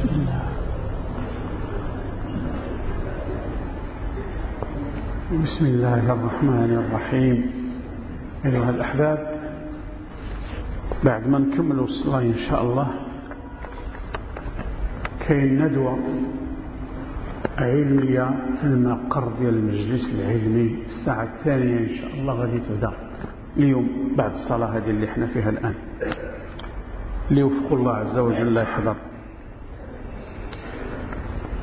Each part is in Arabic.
بسم الله بسم الله الرحمن الرحيم. أيها الأحباب بعد ما نكملوا الصلاة إن شاء الله كاين ندوة علمية المقر ديال المجلس العلمي الساعة الثانية إن شاء الله غادي تبدأ. اليوم بعد الصلاة هذه اللي إحنا فيها الآن. ليوفق الله عز وجل يحضر.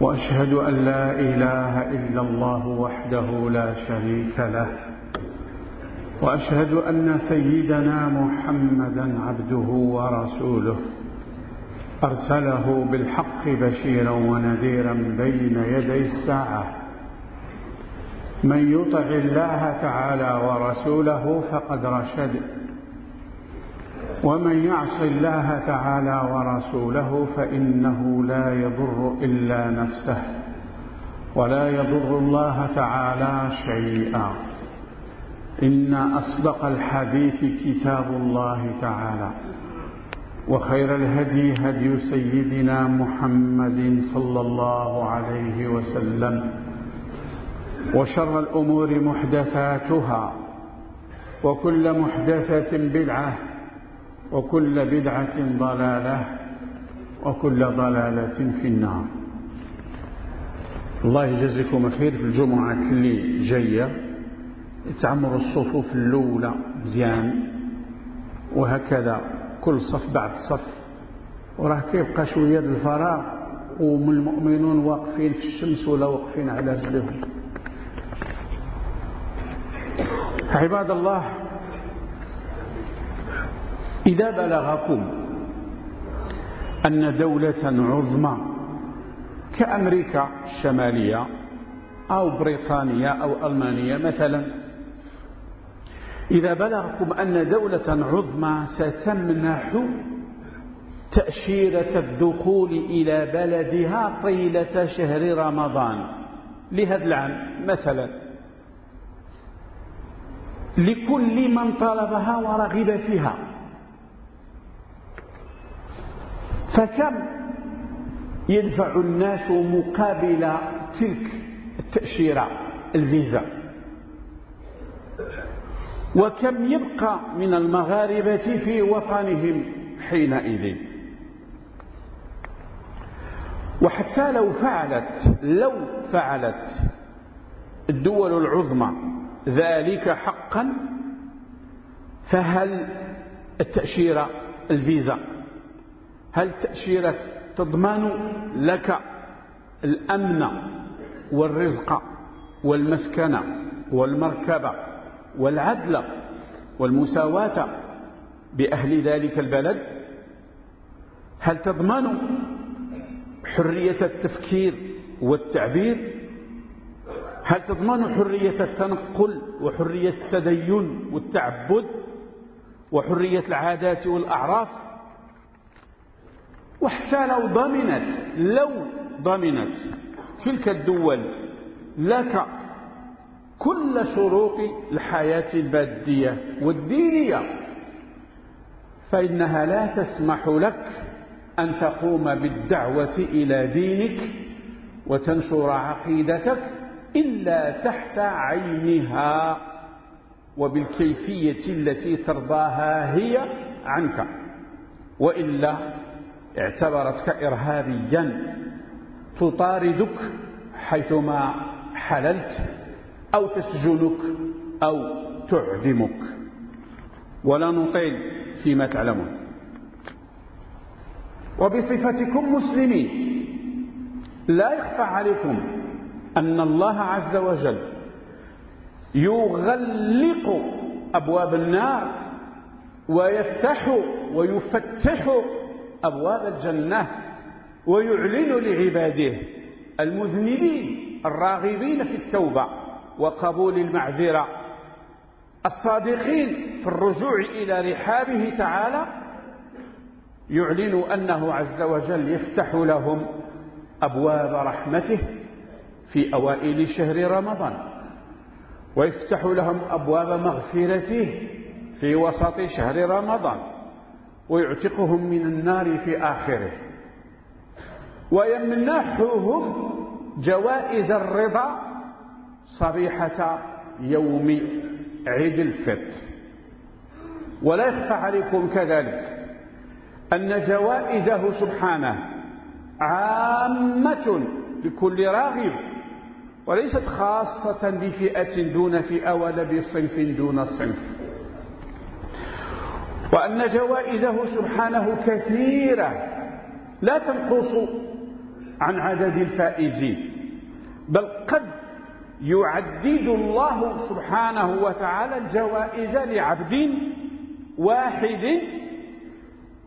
وأشهد أن لا إله إلا الله وحده لا شريك له. وأشهد أن سيدنا محمدا عبده ورسوله. أرسله بالحق بشيرا ونذيرا بين يدي الساعة. من يطع الله تعالى ورسوله فقد رشد. ومن يعص الله تعالى ورسوله فإنه لا يضر إلا نفسه ولا يضر الله تعالى شيئا. إن أصدق الحديث كتاب الله تعالى. وخير الهدي هدي سيدنا محمد صلى الله عليه وسلم. وشر الأمور محدثاتها. وكل محدثة بدعة. وكل بدعة ضلالة وكل ضلالة في النار. الله يجزيكم خير في الجمعة اللي جاية. تعمر الصفوف الأولى مزيان وهكذا كل صف بعد صف. وراه كيبقى شوية الفراغ ومن المؤمنون واقفين في الشمس ولا واقفين على رجلهم. عباد الله إذا بلغكم أن دولة عظمى كأمريكا الشمالية أو بريطانيا أو ألمانيا مثلا إذا بلغكم أن دولة عظمى ستمنح تأشيرة الدخول إلى بلدها طيلة شهر رمضان. لهذا العام مثلا. لكل من طلبها ورغب فيها. فكم يدفع الناس مقابل تلك التأشيرة الفيزا؟ وكم يبقى من المغاربة في وطنهم حينئذ؟ وحتى لو فعلت لو فعلت الدول العظمى ذلك حقا فهل التأشيرة الفيزا هل التأشيرة تضمن لك الأمن والرزق والمسكنة والمركبة والعدل والمساواة بأهل ذلك البلد؟ هل تضمن حرية التفكير والتعبير؟ هل تضمن حرية التنقل وحرية التدين والتعبد وحرية العادات والأعراف؟ وحتى لو ضمنت لو ضمنت تلك الدول لك كل شروط الحياة المادية والدينية. فإنها لا تسمح لك أن تقوم بالدعوة إلى دينك وتنشر عقيدتك إلا تحت عينها وبالكيفية التي ترضاها هي عنك. وإلا اعتبرتك إرهابيا تطاردك حيثما حللت أو تسجنك أو تعدمك. ولا نطيل فيما تعلمون. وبصفتكم مسلمين لا يخفى عليكم أن الله عز وجل يغلق أبواب النار ويفتح ويفتح أبواب الجنة ويعلن لعباده المذنبين الراغبين في التوبة وقبول المعذرة الصادقين في الرجوع إلى رحابه تعالى يعلن أنه عز وجل يفتح لهم أبواب رحمته في أوائل شهر رمضان ويفتح لهم أبواب مغفرته في وسط شهر رمضان ويعتقهم من النار في آخره. ويمنحهم جوائز الرضا صبيحة يوم عيد الفطر. ولا يخفى عليكم كذلك أن جوائزه سبحانه عامة لكل راغب وليست خاصة بفئة دون فئة ولا بصنف دون صنف. وأن جوائزه سبحانه كثيرة. لا تنقص عن عدد الفائزين بل قد يعدد الله سبحانه وتعالى الجوائز لعبد واحد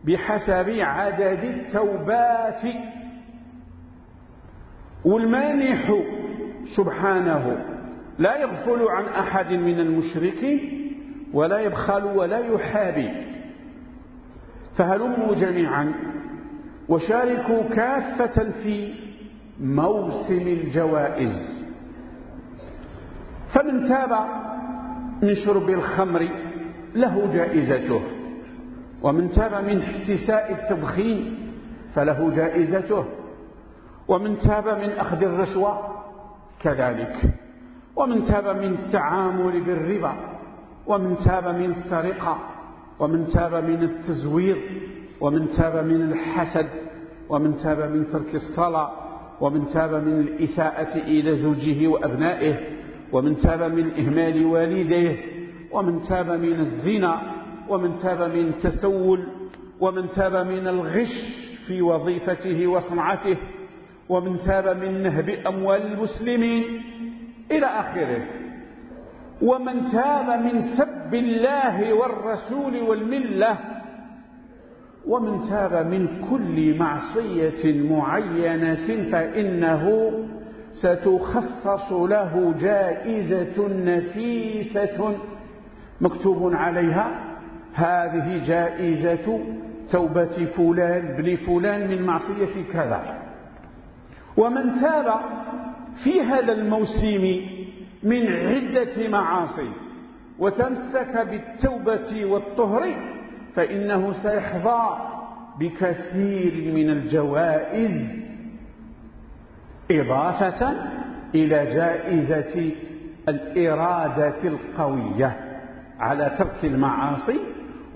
بحسب عدد التوبات. والمانح سبحانه لا يغفل عن أحد من المشركين ولا يبخل ولا يحابي. فهلموا جميعا وشاركوا كافة في موسم الجوائز. فمن تاب من شرب الخمر له جائزته ومن تاب من احتساء التدخين فله جائزته ومن تاب من أخذ الرشوة كذلك ومن تاب من التعامل بالربا ومن تاب من السرقة ومن تاب من التزوير ومن تاب من الحسد ومن تاب من ترك الصلاة ومن تاب من الإساءة إلى زوجه وأبنائه ومن تاب من إهمال والديه ومن تاب من الزنا ومن تاب من التسول ومن تاب من الغش في وظيفته وصنعته ومن تاب من نهب أموال المسلمين إلى آخره. ومن تاب من سب الله والرسول والملة ومن تاب من كل معصية معينة فإنه ستخصص له جائزة نفيسة. مكتوب عليها هذه جائزة توبة فلان بن فلان من معصية كذا. ومن تاب في هذا الموسم من عدة معاصي. وتمسك بالتوبة والطهر فإنه سيحظى بكثير من الجوائز إضافة إلى جائزة الإرادة القوية على ترك المعاصي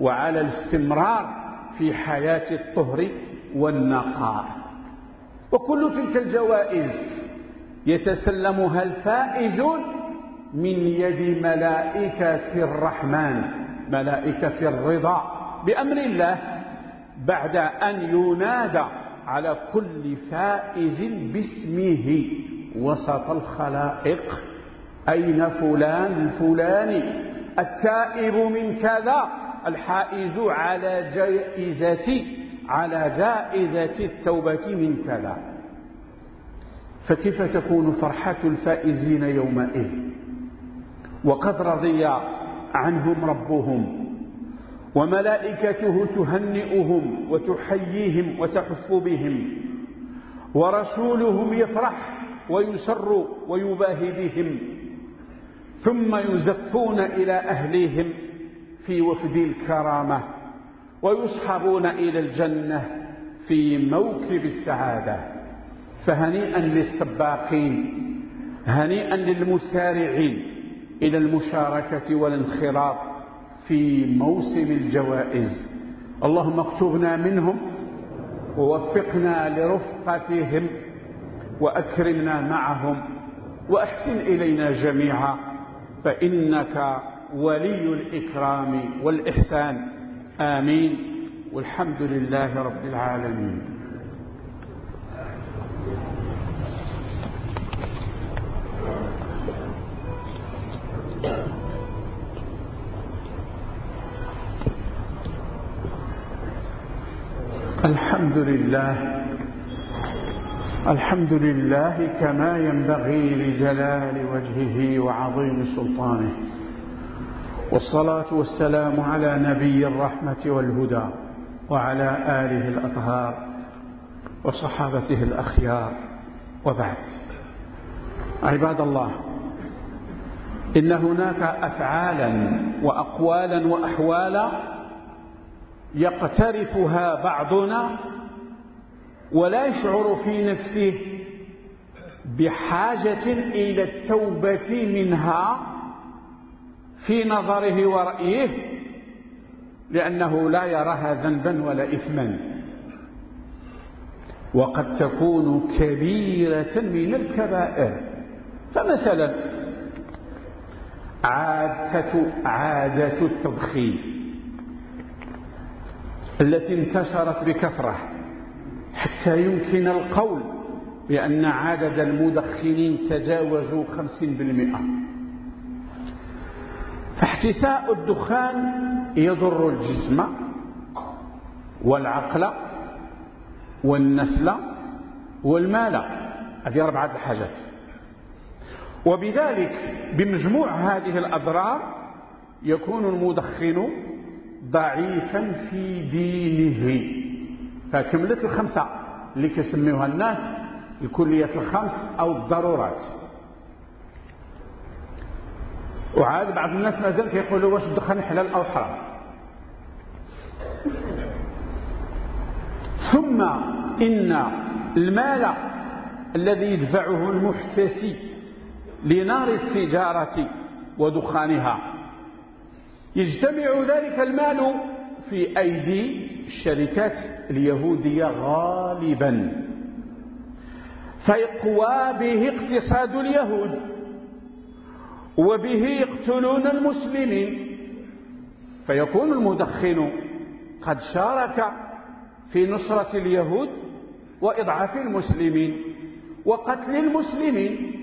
وعلى الاستمرار في حياة الطهر والنقاء. وكل تلك الجوائز يتسلمها الفائزون من يد ملائكة الرحمن ملائكة الرضا بأمر الله بعد أن ينادى على كل فائز باسمه وسط الخلائق. أين فلان؟ الفلاني التائب من كذا الحائز على جائزة على جائزة التوبة من كذا. فكيف تكون فرحة الفائزين يومئذ؟ وقد رضي عنهم ربهم وملائكته تهنئهم وتحييهم وتحف بهم ورسولهم يفرح ويسر ويباهي بهم ثم يزفون إلى أهليهم في وفد الكرامة ويصحبون إلى الجنة في موكب السعادة. فهنيئا للسباقين هنيئا للمسارعين إلى المشاركة والانخراط في موسم الجوائز. اللهم اكتبنا منهم ووفقنا لرفقتهم وأكرمنا معهم وأحسن إلينا جميعا فإنك ولي الإكرام والإحسان. آمين. والحمد لله رب العالمين. الحمد لله. الحمد لله كما ينبغي لجلال وجهه وعظيم سلطانه. والصلاة والسلام على نبي الرحمة والهدى وعلى آله الأطهار. وصحابته الأخيار وبعد. عباد الله إن هناك أفعالا وأقوالا وأحوالا يقترفها بعضنا ولا يشعر في نفسه بحاجة إلى التوبة منها في نظره ورأيه لأنه لا يراها ذنبا ولا إثما. وقد تكون كبيرة من الكبائر. فمثلا عادة عادة التدخين التي انتشرت بكثرة حتى يمكن القول بأن عدد المدخنين تجاوزوا خمسين بالمئة. فاحتساء الدخان يضر الجسم والعقل والنسل والمال. هذه أربعة الحاجات. وبذلك بمجموع هذه الأضرار يكون المدخن ضعيفا في دينه. فكملت الخمسة اللي كيسميوها الناس الكليات الخمس أو الضرورات. وعاد بعض الناس مازال كيقولوا واش الدخان حلال أو حرام. ثم إن المال الذي يدفعه المحتسي لنار السجارة ودخانها. يجتمع ذلك المال في أيدي الشركات اليهودية غالبا. فيقوى به اقتصاد اليهود وبه يقتلون المسلمين. فيكون المدخن قد شارك في نصرة اليهود وإضعاف المسلمين وقتل المسلمين.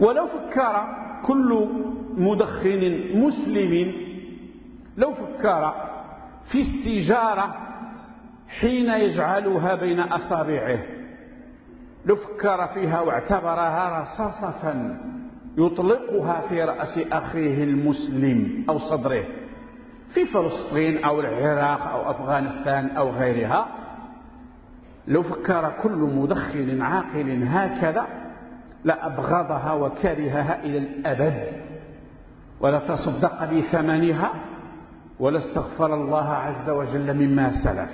ولو فكر كل مدخن مسلم لو فكر في السجارة حين يجعلها بين أصابعه لو فكر فيها واعتبرها رصاصة يطلقها في رأس أخيه المسلم أو صدره. في فلسطين أو العراق أو أفغانستان أو غيرها لو فكر كل مدخن عاقل هكذا لأبغضها وكرهها إلى الأبد. ولا تصدق بثمنها ولا استغفر الله عز وجل مما سلف.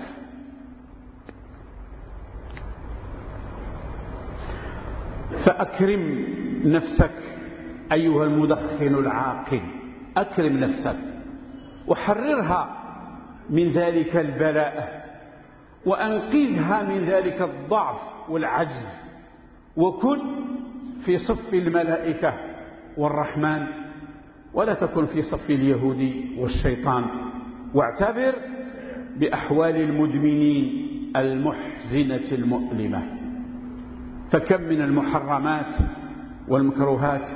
فأكرم نفسك أيها المدخن العاقل. أكرم نفسك. وحررها من ذلك البلاء وأنقذها من ذلك الضعف والعجز. وكن في صف الملائكة والرحمن ولا تكن في صف اليهود والشيطان. واعتبر بأحوال المدمنين المحزنة المؤلمة. فكم من المحرمات والمكروهات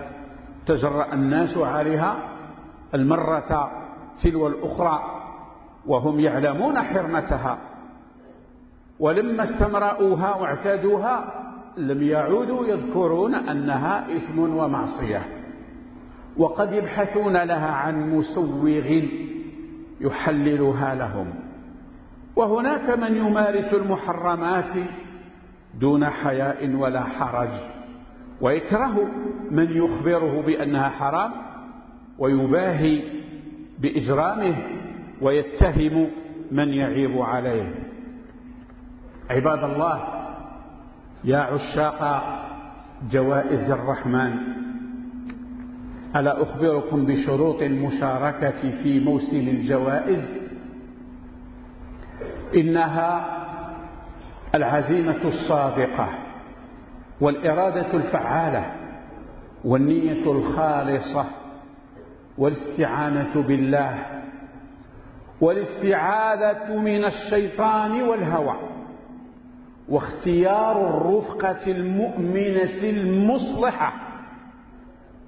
تجرأ الناس عليها المرة تلو الأخرى وهم يعلمون حرمتها. ولما استمرأوها واعتادوها لم يعودوا يذكرون أنها إثم ومعصية. وقد يبحثون لها عن مسوغ يحللها لهم. وهناك من يمارس المحرمات دون حياء ولا حرج. ويكره من يخبره بأنها حرام ويباهي بإجرامه ويتهم من يعيب عليه. عباد الله يا عشاق جوائز الرحمن ألا أخبركم بشروط المشاركة في موسم الجوائز؟ إنها العزيمة الصادقة والإرادة الفعالة والنية الخالصة والاستعانة بالله والاستعاذة من الشيطان والهوى واختيار الرفقة المؤمنة المصلحة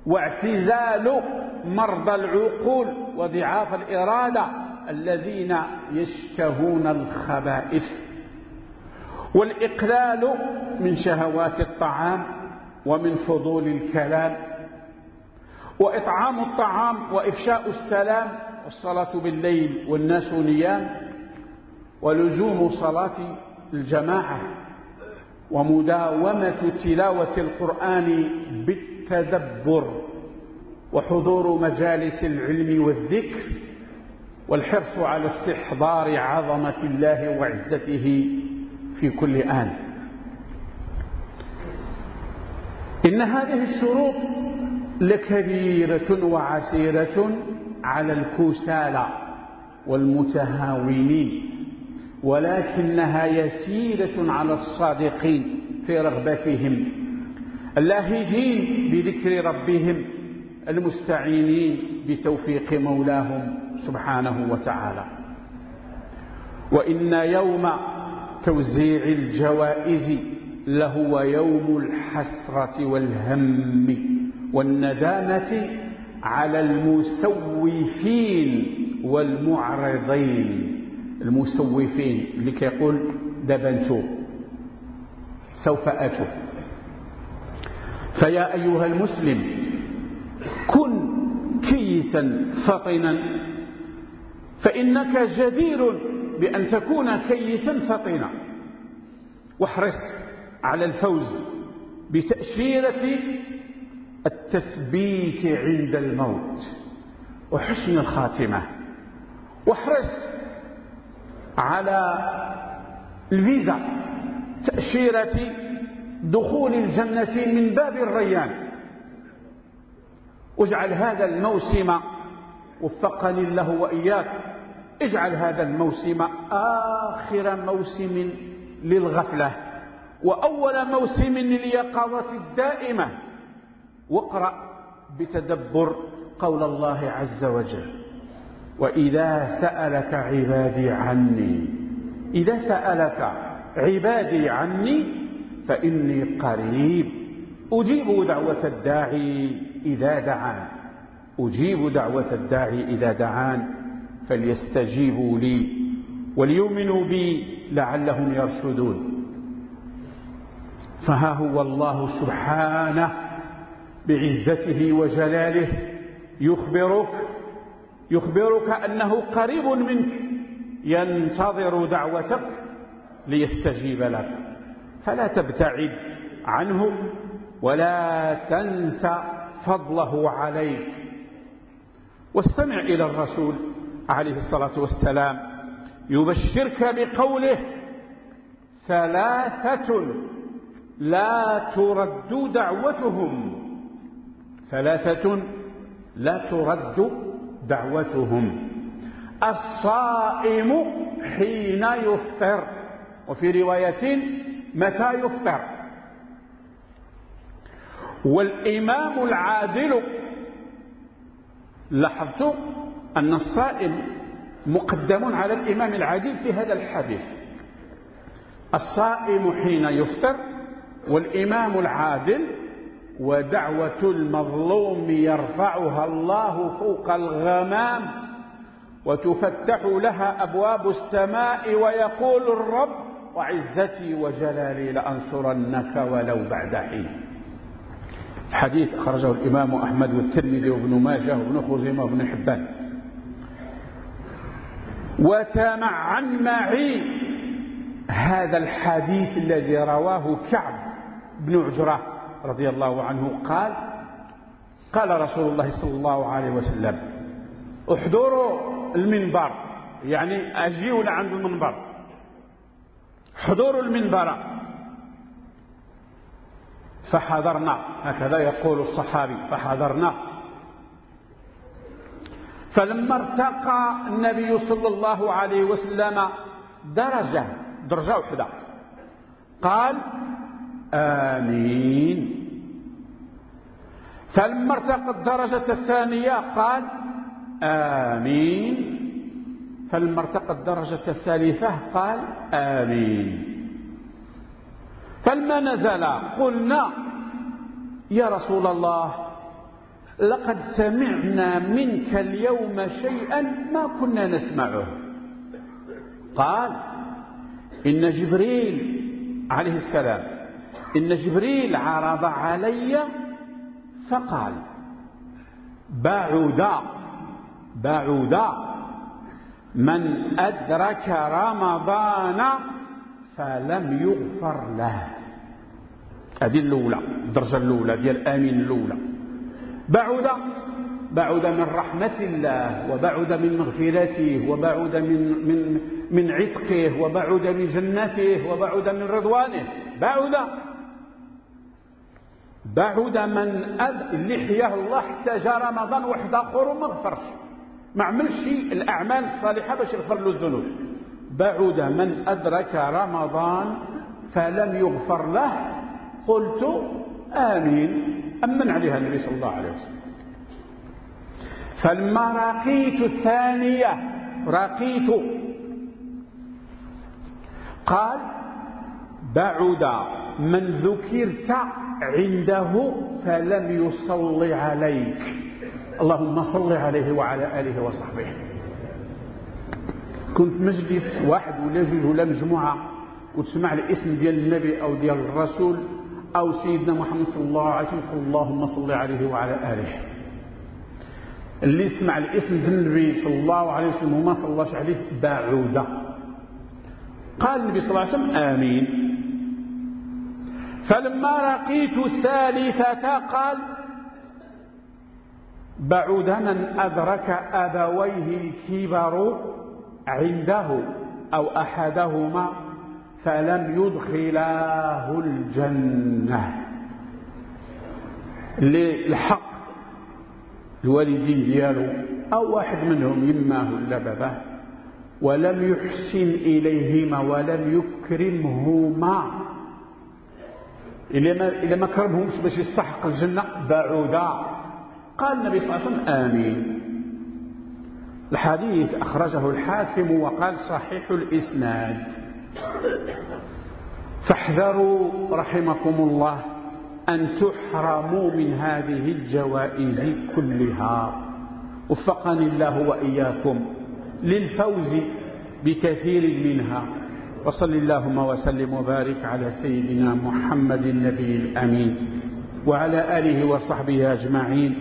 واعتزال مرضى العقول وضعاف الإرادة الذين يشتهون الخبائث والإقلال من شهوات الطعام ومن فضول الكلام. وإطعام الطعام وإفشاء السلام والصلاة بالليل والناس نيام ولزوم صلاة الجماعة ومداومة تلاوة القرآن بالتدبر وحضور مجالس العلم والذكر والحرص على استحضار عظمة الله وعزته في كل آن. إن هذه الشروط لكبيرة وعسيرة على الكسالى والمتهاونين ولكنها يسيرة على الصادقين في رغبتهم اللاهجين بذكر ربهم المستعينين بتوفيق مولاهم سبحانه وتعالى. وإن يوم توزيع الجوائز لهو يوم الحسرة والهم. والندامة على المسوفين والمعرضين. المسوفين اللي كيقول دابا سوف أتوب فيا أيها المسلم كن كيسا فطنا فإنك جدير بأن تكون كيسا فطنا. واحرص على الفوز بتأشيرة التثبيت عند الموت وحسن الخاتمة. واحرص على الفيزا تأشيرة دخول الجنة من باب الريان. واجعل هذا الموسم وفقني الله وإياك اجعل هذا الموسم آخر موسم للغفلة وأول موسم لليقظة الدائمة. واقرأ بتدبر قول الله عز وجل وإذا سألك عبادي عني إذا سألك عبادي عني فإني قريب. أجيب دعوة الداعي إذا دعان أجيب دعوة الداعي إذا دعان فليستجيبوا لي وليؤمنوا بي لعلهم يرشدون. فها هو الله سبحانه بعزته وجلاله يخبرك يخبرك أنه قريب منك ينتظر دعوتك ليستجيب لك. فلا تبتعد عنه ولا تنسى فضله عليك. واستمع إلى الرسول عليه الصلاة والسلام يبشرك بقوله ثلاثة لا ترد دعوتهم ثلاثة لا ترد دعوتهم. الصائم حين يفطر وفي رواية متى يفطر؟ والإمام العادل لاحظت أن الصائم مقدم على الإمام العادل في هذا الحديث. الصائم حين يفطر والإمام العادل ودعوة المظلوم يرفعها الله فوق الغمام وتفتح لها أبواب السماء ويقول الرب وعزتي وجلالي لأنصرنك ولو بعد حين. حديث أخرجه الإمام أحمد والترمذي وابن ماجه وابن خزيمة وابن حبان. وتمعن معي هذا الحديث الذي رواه كعب بن عجرة. رضي الله عنه قال قال رسول الله صلى الله عليه وسلم احضروا المنبر يعني أجيونا عند المنبر. حضور المنبر. فحضرنا هكذا يقول الصحابي فحضرنا. فلما ارتقى النبي صلى الله عليه وسلم درجة درجة واحدة. قال آمين. فلما ارتقى الدرجة الثانية قال آمين. فلما ارتقى الدرجة الثالثة قال آمين. فلما نزل قلنا يا رسول الله لقد سمعنا منك اليوم شيئا ما كنا نسمعه. قال إن جبريل عليه السلام إن جبريل عرض علي فقال بعد بعد من أدرك رمضان فلم يغفر له. هذه الأولى الدرجة الأولى ديال آمين الأولى. بعد بعد من رحمة الله وبعد من مغفرته وبعد من من من عتقه وبعد من جنته وبعد من رضوانه. بعد بعد من أد لحية الله حتى جاء رمضان واحد اخر وما غفرش ما عملش الأعمال الصالحة باش يغفر له الذنوب. بعد من أدرك رمضان فلم يغفر له قلت آمين. أمن عليها النبي صلى الله عليه وسلم. فلما رقيت الثانية رقيت قال بعد من ذكرت عنده فلم يصلي عليك. اللهم صل عليه وعلى آله وصحبه. كنت مجلس واحد ولا جوج ولا مجموعة وتسمع الاسم ديال النبي أو ديال الرسول أو سيدنا محمد صلى الله عليه وسلم اللهم صل عليه وعلى آله. اللي يسمع الاسم ديال النبي صلى الله عليه وسلم وما صلاش عليه بعوده. قال النبي صلى الله عليه وسلم آمين. فلما رقيت الثالثة قال بعد من أدرك أبويه الكبر عنده أو أحدهما فلم يدخلاه الجنة. للحق الوالدين ديالو أو واحد منهم يماه ولا ولم يحسن إليهما ولم يكرمهما. إلا ما, إلا ما كرمهمش باش يستحق الجنة بعودا. قال النبي صلى الله عليه وسلم آمين. الحديث أخرجه الحاكم وقال صحيح الإسناد. فاحذروا رحمكم الله أن تحرموا من هذه الجوائز كلها. وفقني الله وإياكم للفوز بكثير منها. وصل اللهم وسلم وبارك على سيدنا محمد النبي الأمين وعلى آله وصحبه أجمعين.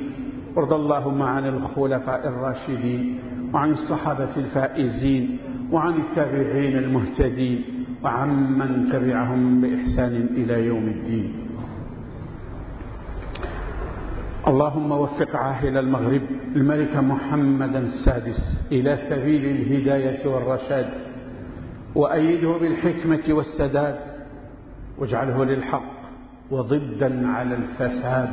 وارض اللهم عن الخلفاء الراشدين وعن الصحابة الفائزين وعن التابعين المهتدين وعن من تبعهم بإحسان إلى يوم الدين. اللهم وفق عاهل المغرب الملك محمد السادس إلى سبيل الهداية والرشاد وأيده بالحكمة والسداد واجعله للحق وضدا على الفساد.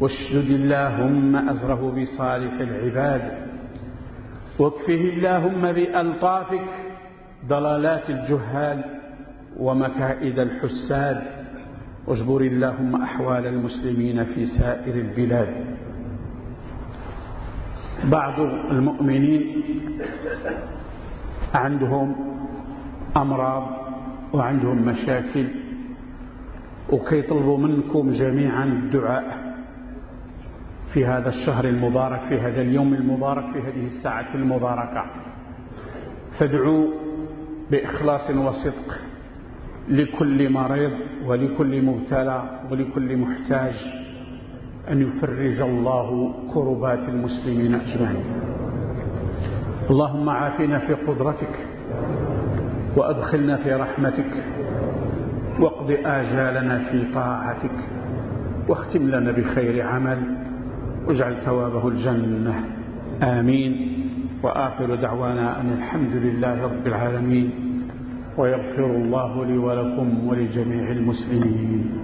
واشدد اللهم أزره بصالح العباد. واكفه اللهم بألطافك ضلالات الجهال ومكائد الحساد. واجبر اللهم أحوال المسلمين في سائر البلاد. بعض المؤمنين عندهم أمراض وعندهم مشاكل وكيطلبوا منكم جميعا الدعاء في هذا الشهر المبارك في هذا اليوم المبارك في هذه الساعة المباركة. فادعوا بإخلاص وصدق لكل مريض ولكل مبتلى ولكل محتاج أن يفرج الله كربات المسلمين أجمعين. اللهم عافنا في قدرتك. وأدخلنا في رحمتك. واقض آجالنا في طاعتك. واختم لنا بخير عمل. واجعل ثوابه الجنة. آمين. وآخر دعوانا أن الحمد لله رب العالمين. ويغفر الله لي ولكم ولجميع المسلمين.